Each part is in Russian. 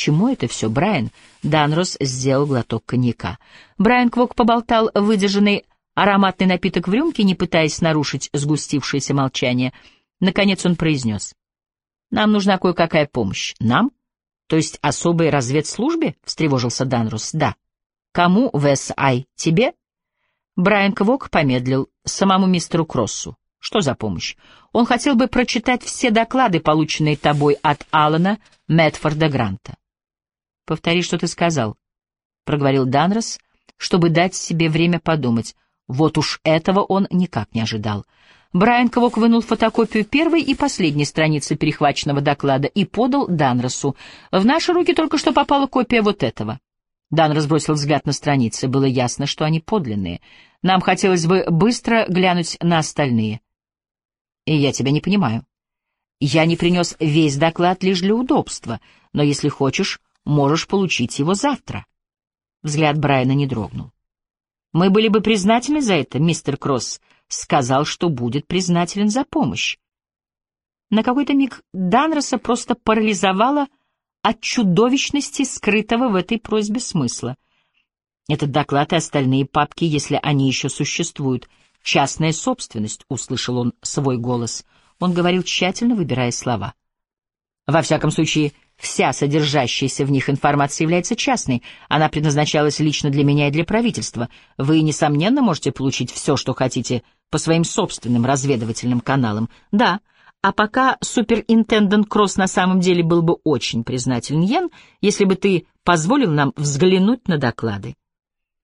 чему это все, Брайан?» Данрос сделал глоток коньяка. Брайан Квок поболтал выдержанный ароматный напиток в рюмке, не пытаясь нарушить сгустившееся молчание. Наконец он произнес. «Нам нужна кое-какая помощь. Нам? То есть особой разведслужбе?» — встревожился Данрос. «Да». «Кому в САИ? Тебе?» Брайан Квок помедлил. «Самому мистеру Кроссу. Что за помощь? Он хотел бы прочитать все доклады, полученные тобой от Алана Мэтфорда Гранта. «Повтори, что ты сказал», — проговорил Данрос, чтобы дать себе время подумать. Вот уж этого он никак не ожидал. Брайан Квок вынул фотокопию первой и последней страницы перехваченного доклада и подал Данросу. «В наши руки только что попала копия вот этого». Дан разбросил взгляд на страницы. Было ясно, что они подлинные. Нам хотелось бы быстро глянуть на остальные. И я тебя не понимаю. Я не принес весь доклад лишь для удобства, но если хочешь, можешь получить его завтра. Взгляд Брайана не дрогнул. Мы были бы признательны за это, мистер Кросс сказал, что будет признателен за помощь. На какой-то миг Данроса просто парализовало от чудовищности скрытого в этой просьбе смысла. Этот доклад и остальные папки, если они еще существуют, «Частная собственность», — услышал он свой голос. Он говорил тщательно, выбирая слова. «Во всяком случае, вся содержащаяся в них информация является частной. Она предназначалась лично для меня и для правительства. Вы, несомненно, можете получить все, что хотите, по своим собственным разведывательным каналам. Да, а пока суперинтендент Кросс на самом деле был бы очень признателен, Йен, если бы ты позволил нам взглянуть на доклады».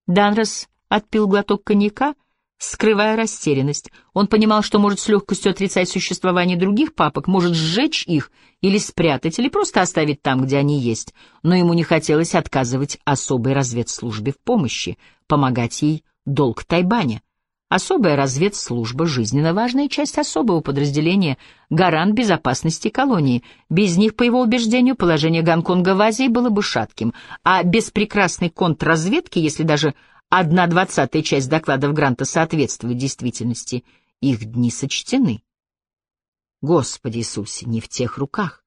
Данрос отпил глоток коньяка — скрывая растерянность. Он понимал, что может с легкостью отрицать существование других папок, может сжечь их или спрятать, или просто оставить там, где они есть, но ему не хотелось отказывать особой разведслужбе в помощи, помогать ей долг Тайбаня. Особая разведслужба — жизненно важная часть особого подразделения, гарант безопасности колонии. Без них, по его убеждению, положение Гонконга в Азии было бы шатким, а без прекрасной контрразведки, если даже Одна двадцатая часть докладов Гранта соответствует действительности. Их дни сочтены. Господи Иисусе, не в тех руках.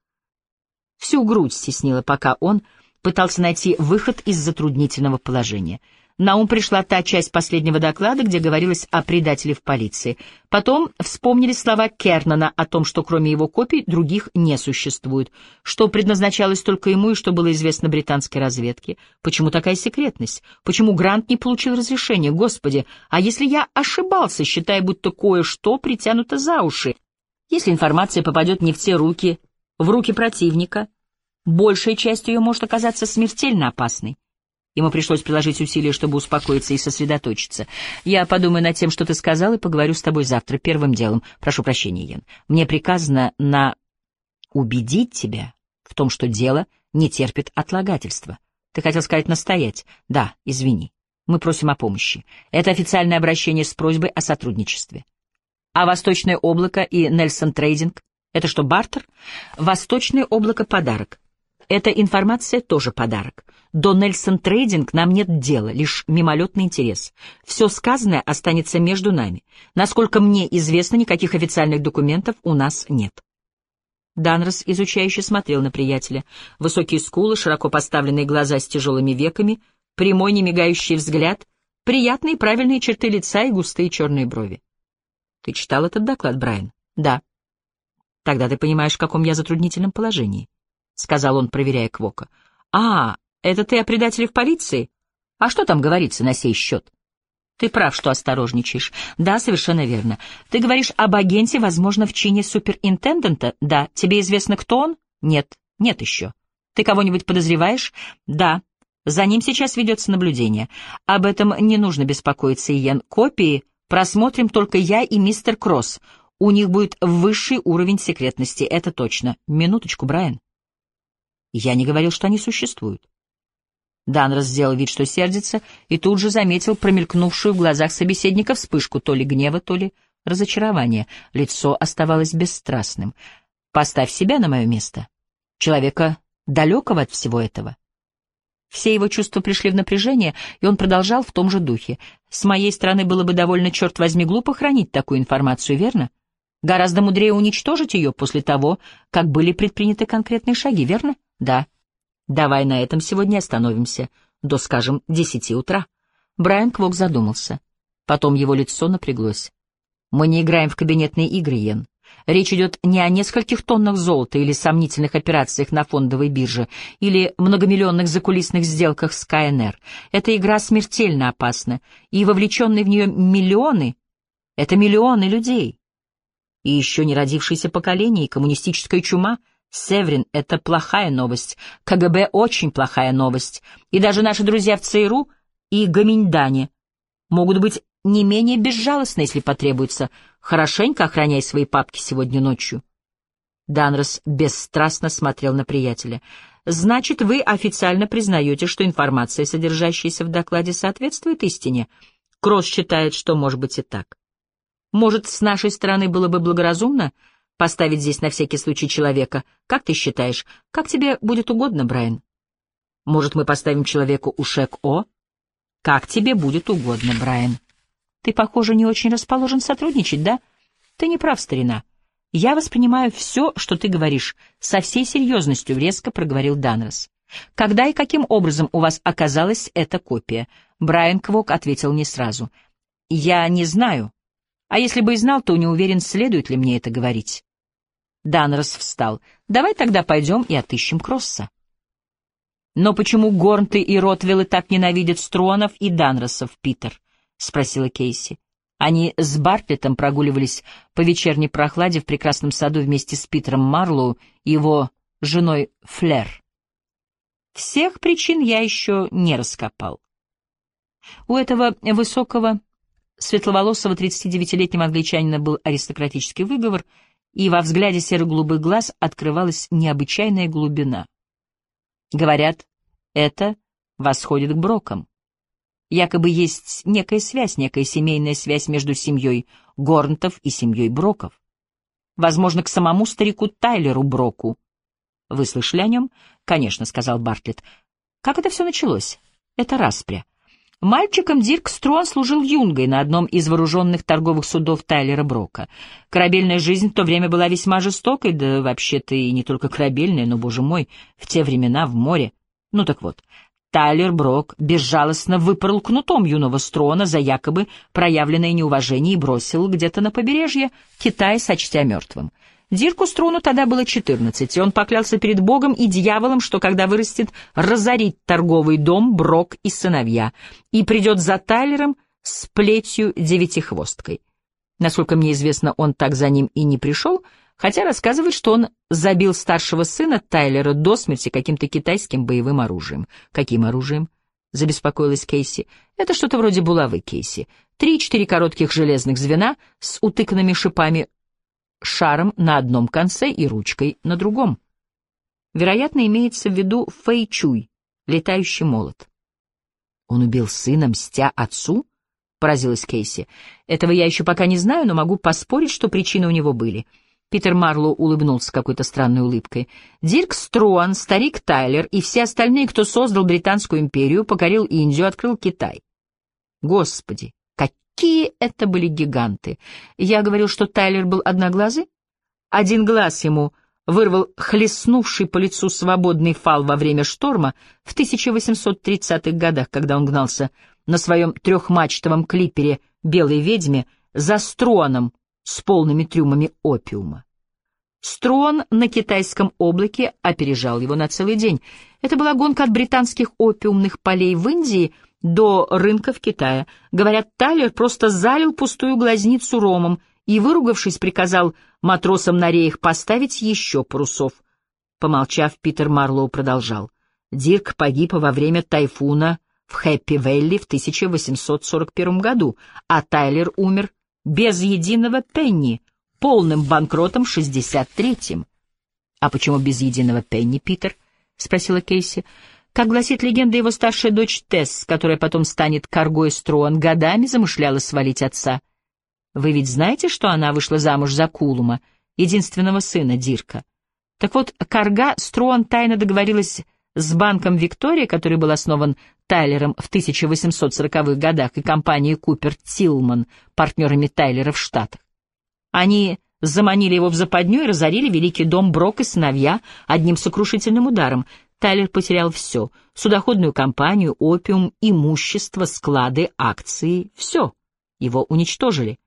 Всю грудь стеснила, пока он пытался найти выход из затруднительного положения — на ум пришла та часть последнего доклада, где говорилось о предателе в полиции. Потом вспомнили слова Кернана о том, что кроме его копий других не существует, что предназначалось только ему и что было известно британской разведке. Почему такая секретность? Почему Грант не получил разрешения? Господи, а если я ошибался, считая, будто кое-что притянуто за уши? Если информация попадет не в те руки, в руки противника, большая часть ее может оказаться смертельно опасной. Ему пришлось приложить усилия, чтобы успокоиться и сосредоточиться. «Я подумаю над тем, что ты сказал, и поговорю с тобой завтра, первым делом. Прошу прощения, Йен. Мне приказано на... убедить тебя в том, что дело не терпит отлагательства. Ты хотел сказать настоять? Да, извини. Мы просим о помощи. Это официальное обращение с просьбой о сотрудничестве. А Восточное облако и Нельсон Трейдинг — это что, бартер? Восточное облако — подарок. Эта информация тоже подарок. До Нельсон Трейдинг нам нет дела, лишь мимолетный интерес. Все сказанное останется между нами. Насколько мне известно, никаких официальных документов у нас нет. Данрос изучающе смотрел на приятеля. Высокие скулы, широко поставленные глаза с тяжелыми веками, прямой немигающий взгляд, приятные правильные черты лица и густые черные брови. Ты читал этот доклад, Брайан? Да. Тогда ты понимаешь, в каком я затруднительном положении. — сказал он, проверяя Квока. — А, это ты о предателе в полиции? А что там говорится на сей счет? Ты прав, что осторожничаешь. Да, совершенно верно. Ты говоришь об агенте, возможно, в чине суперинтендента? Да. Тебе известно, кто он? Нет. Нет еще. Ты кого-нибудь подозреваешь? Да. За ним сейчас ведется наблюдение. Об этом не нужно беспокоиться, Иен. Копии просмотрим только я и мистер Кросс. У них будет высший уровень секретности, это точно. Минуточку, Брайан. Я не говорил, что они существуют. Данрос сделал вид, что сердится, и тут же заметил промелькнувшую в глазах собеседника вспышку то ли гнева, то ли разочарования. Лицо оставалось бесстрастным. «Поставь себя на мое место. Человека далекого от всего этого». Все его чувства пришли в напряжение, и он продолжал в том же духе. «С моей стороны было бы довольно, черт возьми, глупо хранить такую информацию, верно? Гораздо мудрее уничтожить ее после того, как были предприняты конкретные шаги, верно?» Да. Давай на этом сегодня остановимся. До, скажем, десяти утра. Брайан Квок задумался. Потом его лицо напряглось. Мы не играем в кабинетные игры, Йен. Речь идет не о нескольких тоннах золота или сомнительных операциях на фондовой бирже, или многомиллионных закулисных сделках с КНР. Эта игра смертельно опасна, и вовлеченные в нее миллионы — это миллионы людей. И еще не родившееся поколение, и коммунистическая чума. Северин — это плохая новость, КГБ — очень плохая новость, и даже наши друзья в ЦРУ и Гаминьдане могут быть не менее безжалостны, если потребуется — Хорошенько охраняй свои папки сегодня ночью. Данрос бесстрастно смотрел на приятеля. «Значит, вы официально признаете, что информация, содержащаяся в докладе, соответствует истине?» Кросс считает, что может быть и так. «Может, с нашей стороны было бы благоразумно поставить здесь на всякий случай человека? Как ты считаешь? Как тебе будет угодно, Брайан?» «Может, мы поставим человеку у Шек-О?» «Как тебе будет угодно, Брайан?» Ты, похоже, не очень расположен сотрудничать, да? Ты не прав, старина. Я воспринимаю все, что ты говоришь, со всей серьезностью, — резко проговорил Данрос. Когда и каким образом у вас оказалась эта копия? Брайан Квок ответил не сразу. Я не знаю. А если бы и знал, то не уверен, следует ли мне это говорить. Данрос встал. Давай тогда пойдем и отыщем Кросса. Но почему Горнты и Ротвиллы так ненавидят Стронов и Данросов, Питер? — спросила Кейси. Они с Бартлетом прогуливались по вечерней прохладе в прекрасном саду вместе с Питером Марлоу и его женой Флер. Всех причин я еще не раскопал. У этого высокого, светловолосого 39-летнего англичанина был аристократический выговор, и во взгляде серо-голубых глаз открывалась необычайная глубина. Говорят, это восходит к брокам. Якобы есть некая связь, некая семейная связь между семьей Горнтов и семьей Броков. Возможно, к самому старику Тайлеру Броку. Вы слышали о нем? Конечно, сказал Бартлетт. Как это все началось? Это распря. Мальчиком Дирк Строн служил юнгой на одном из вооруженных торговых судов Тайлера Брока. Корабельная жизнь в то время была весьма жестокой, да вообще-то и не только корабельная, но, боже мой, в те времена в море. Ну так вот, Тайлер Брок безжалостно выпорол кнутом юного Строна за якобы проявленное неуважение и бросил где-то на побережье, Китай сочтя мертвым. Дирку Строну тогда было четырнадцать, и он поклялся перед Богом и дьяволом, что когда вырастет, разорит торговый дом Брок и сыновья, и придет за Тайлером с плетью девятихвосткой. Насколько мне известно, он так за ним и не пришел, хотя рассказывает, что он забил старшего сына Тайлера до смерти каким-то китайским боевым оружием. Каким оружием? Забеспокоилась Кейси. Это что-то вроде булавы Кейси. Три-четыре коротких железных звена с утыканными шипами шаром на одном конце и ручкой на другом. Вероятно, имеется в виду фэйчуй, летающий молот. Он убил сына, мстя отцу? Поразилась Кейси. Этого я еще пока не знаю, но могу поспорить, что причины у него были — Питер Марлоу улыбнулся какой-то странной улыбкой. Дирк Струан, старик Тайлер и все остальные, кто создал Британскую империю, покорил Индию, открыл Китай. Господи, какие это были гиганты! Я говорил, что Тайлер был одноглазый? Один глаз ему вырвал хлестнувший по лицу свободный фал во время шторма в 1830-х годах, когда он гнался на своем трехмачтовом клипере «Белой ведьме» за Струаном, с полными трюмами опиума. Строн на китайском облаке опережал его на целый день. Это была гонка от британских опиумных полей в Индии до рынков Китая. Говорят, Тайлер просто залил пустую глазницу ромом и, выругавшись, приказал матросам на реях поставить еще парусов. Помолчав, Питер Марлоу продолжал. Дирк погиб во время тайфуна в Хэппи-Вэлли в 1841 году, а Тайлер умер без единого пенни, полным банкротом в 63-м. — А почему без единого пенни, Питер? — спросила Кейси. Как гласит легенда, его старшая дочь Тесс, которая потом станет Каргой Струан, годами замышляла свалить отца. Вы ведь знаете, что она вышла замуж за Кулума, единственного сына Дирка? Так вот, Карга Струан тайно договорилась с банком «Виктория», который был основан Тайлером в 1840-х годах, и компанией Купер Тилман, партнерами Тайлера в Штатах. Они заманили его в западню и разорили великий дом Брок и сыновья одним сокрушительным ударом. Тайлер потерял все — судоходную компанию, опиум, имущество, склады, акции — все. Его уничтожили.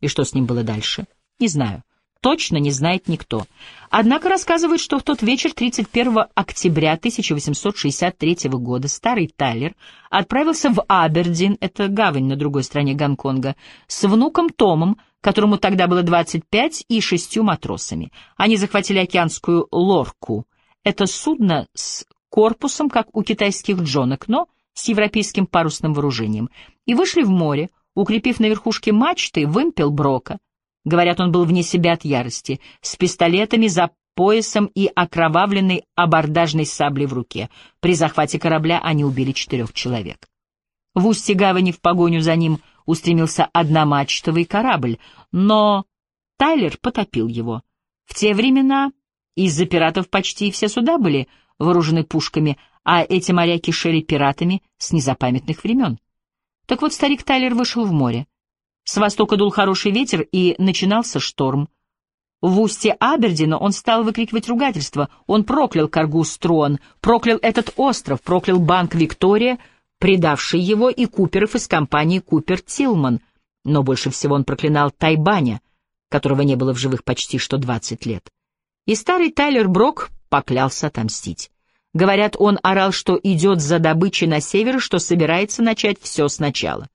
И что с ним было дальше? Не знаю. Точно не знает никто. Однако рассказывают, что в тот вечер 31 октября 1863 года старый Тайлер отправился в Абердин, это гавань на другой стороне Гонконга, с внуком Томом, которому тогда было 25, и шестью матросами. Они захватили океанскую лорку. Это судно с корпусом, как у китайских джонок, но с европейским парусным вооружением, и вышли в море, укрепив на верхушке мачты вымпел Брока. Говорят, он был вне себя от ярости, с пистолетами за поясом и окровавленной абордажной саблей в руке. При захвате корабля они убили четырех человек. В устье гавани в погоню за ним устремился одномачтовый корабль, но Тайлер потопил его. В те времена из-за пиратов почти все суда были вооружены пушками, а эти моря кишели пиратами с незапамятных времен. Так вот, старик Тайлер вышел в море. С востока дул хороший ветер, и начинался шторм. В устье Абердина он стал выкрикивать ругательство. Он проклял Каргу Строн, проклял этот остров, проклял банк Виктория, предавший его, и Куперов из компании Купер Тилман. Но больше всего он проклинал Тайбаня, которого не было в живых почти что двадцать лет. И старый Тайлер Брок поклялся отомстить. Говорят, он орал, что идет за добычей на север, что собирается начать все сначала.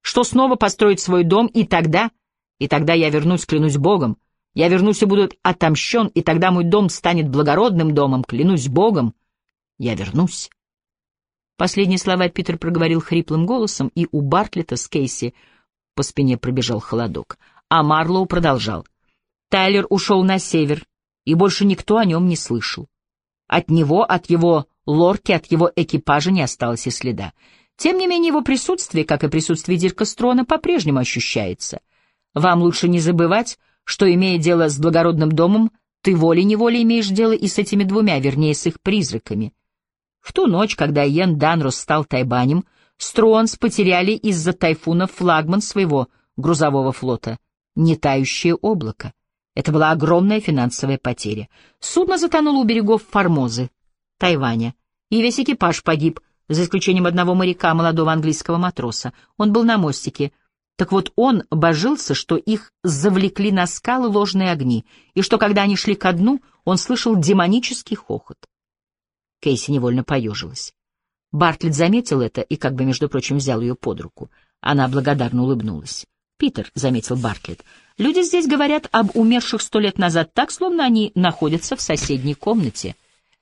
Что снова построить свой дом, и тогда, и тогда я вернусь, клянусь Богом. Я вернусь и буду отомщен, и тогда мой дом станет благородным домом, клянусь Богом. Я вернусь. Последние слова Питер проговорил хриплым голосом, и у Бартлета с Кейси по спине пробежал холодок. А Марлоу продолжал. Тайлер ушел на север, и больше никто о нем не слышал. От него, от его лорки, от его экипажа не осталось и следа. Тем не менее, его присутствие, как и присутствие Дирка Строна, по-прежнему ощущается. Вам лучше не забывать, что, имея дело с благородным домом, ты волей-неволей имеешь дело и с этими двумя, вернее, с их призраками. В ту ночь, когда Йен Данрос стал тайбанем, Струонс потеряли из-за тайфуна флагман своего грузового флота — нетающее облако. Это была огромная финансовая потеря. Судно затонуло у берегов Формозы, Тайваня, и весь экипаж погиб, за исключением одного моряка, молодого английского матроса. Он был на мостике. Так вот он божился, что их завлекли на скалы ложные огни, и что, когда они шли ко дну, он слышал демонический хохот. Кейси невольно поежилась. Бартлетт заметил это и, как бы, между прочим, взял ее под руку. Она благодарно улыбнулась. «Питер», — заметил Бартлетт, — «люди здесь говорят об умерших сто лет назад так, словно они находятся в соседней комнате».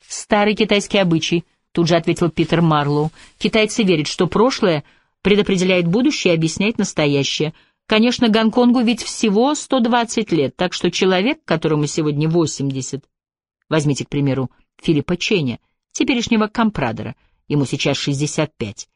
«Старый китайский обычай», — тут же ответил Питер Марлоу. «Китайцы верят, что прошлое предопределяет будущее и объясняет настоящее. Конечно, Гонконгу ведь всего 120 лет, так что человек, которому сегодня 80, возьмите, к примеру, Филиппа Ченя, теперешнего компрадора, ему сейчас 65.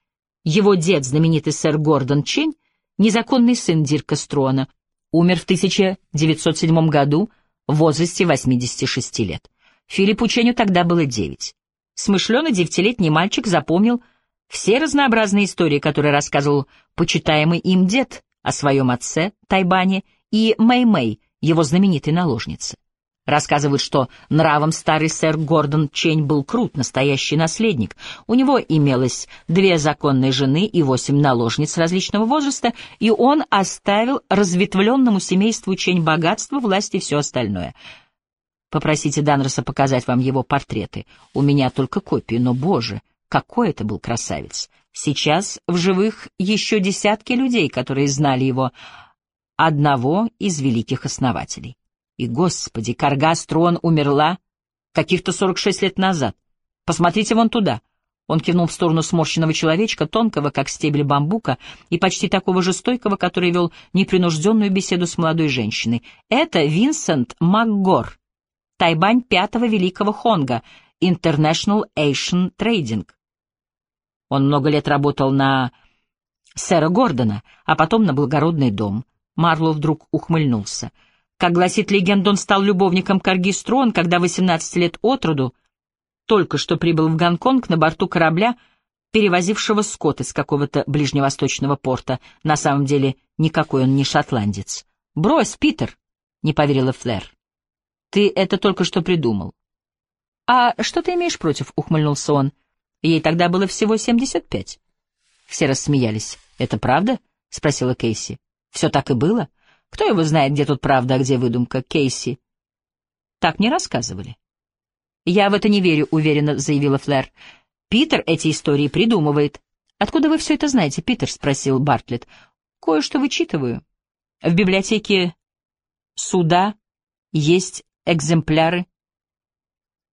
Его дед, знаменитый сэр Гордон Чень, незаконный сын Дирка Строна, умер в 1907 году в возрасте 86 лет. Филиппу Ченю тогда было 9. Смышленый девятилетний мальчик запомнил все разнообразные истории, которые рассказывал почитаемый им дед о своем отце, Тайбане, и Мэй-Мэй, его знаменитой наложнице. Рассказывают, что нравом старый сэр Гордон Чень был крут, настоящий наследник. У него имелось две законные жены и восемь наложниц различного возраста, и он оставил разветвленному семейству Чень богатство, власть и все остальное. Попросите Данроса показать вам его портреты. У меня только копии, но, боже, какой это был красавец! Сейчас в живых еще десятки людей, которые знали его, одного из великих основателей. И, господи, Карга Строн умерла каких-то 46 лет назад. Посмотрите вон туда. Он кивнул в сторону сморщенного человечка, тонкого, как стебель бамбука, и почти такого же стойкого, который вел непринужденную беседу с молодой женщиной. Это Винсент МакГор, Тайбань пятого великого Хонга, International Asian Trading. Он много лет работал на сэра Гордона, а потом на благородный дом. Марло вдруг ухмыльнулся — как гласит легенда, он стал любовником Карги Строн, когда 18 лет от роду только что прибыл в Гонконг на борту корабля, перевозившего скот из какого-то ближневосточного порта. На самом деле никакой он не шотландец. «Брось, Питер!» — не поверила Флэр. «Ты это только что придумал». «А что ты имеешь против?» — ухмыльнулся он. «Ей тогда было всего семьдесят пять». Все рассмеялись. «Это правда?» — спросила Кейси. «Все так и было? Кто его знает, где тут правда, а где выдумка, Кейси?» «Так не рассказывали». «Я в это не верю», — уверенно заявила Флэр. «Питер эти истории придумывает». «Откуда вы все это знаете, Питер?» — спросил Бартлетт. «Кое-что вычитываю. В библиотеке суда есть экземпляры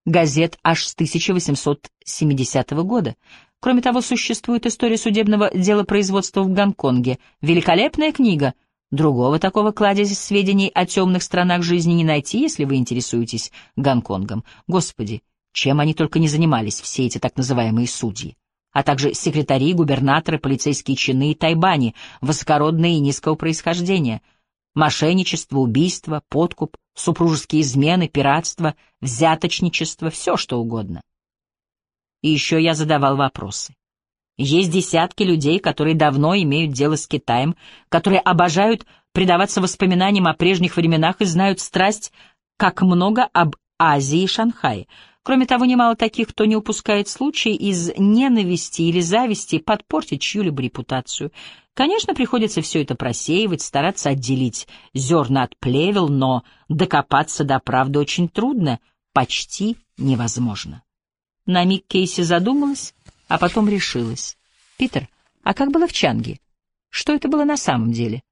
газет аж с 1870 года. Кроме того, существует история судебного делопроизводства в Гонконге. Великолепная книга. Другого такого кладезя сведений о темных сторонах жизни не найти, если вы интересуетесь Гонконгом. Господи, чем они только не занимались, все эти так называемые судьи а также секретари, губернаторы, полицейские чины и тайбани, высокородные и низкого происхождения, мошенничество, убийство, подкуп, супружеские измены, пиратство, взяточничество, все что угодно. И еще я задавал вопросы. Есть десятки людей, которые давно имеют дело с Китаем, которые обожают предаваться воспоминаниям о прежних временах и знают страсть, как много об Азии и Шанхае. Кроме того, немало таких, кто не упускает случай из ненависти или зависти подпортить чью-либо репутацию. Конечно, приходится все это просеивать, стараться отделить зерна от плевел, но докопаться до правды очень трудно, почти невозможно. На миг Кейси задумалась, а потом решилась. «Питер, а как было в Чанге? Что это было на самом деле?»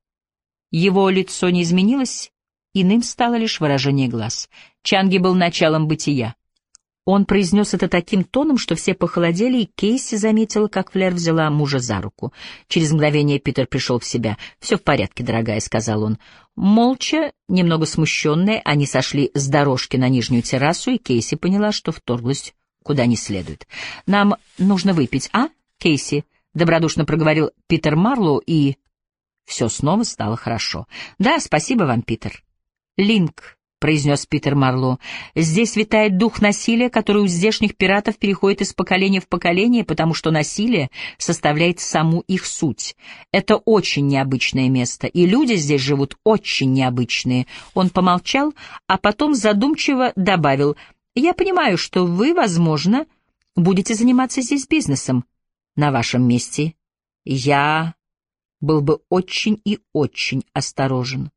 Его лицо не изменилось, иным стало лишь выражение глаз. Чанги был началом бытия. Он произнес это таким тоном, что все похолодели, и Кейси заметила, как Флер взяла мужа за руку. Через мгновение Питер пришел в себя. «Все в порядке, дорогая», — сказал он. Молча, немного смущенные, они сошли с дорожки на нижнюю террасу, и Кейси поняла, что вторглась куда не следует. «Нам нужно выпить, а, Кейси?» — добродушно проговорил Питер Марлоу, и... Все снова стало хорошо. «Да, спасибо вам, Питер». «Линк», произнес Питер Марло. «Здесь витает дух насилия, который у здешних пиратов переходит из поколения в поколение, потому что насилие составляет саму их суть. Это очень необычное место, и люди здесь живут очень необычные». Он помолчал, а потом задумчиво добавил, «Я понимаю, что вы, возможно, будете заниматься здесь бизнесом. На вашем месте я был бы очень и очень осторожен».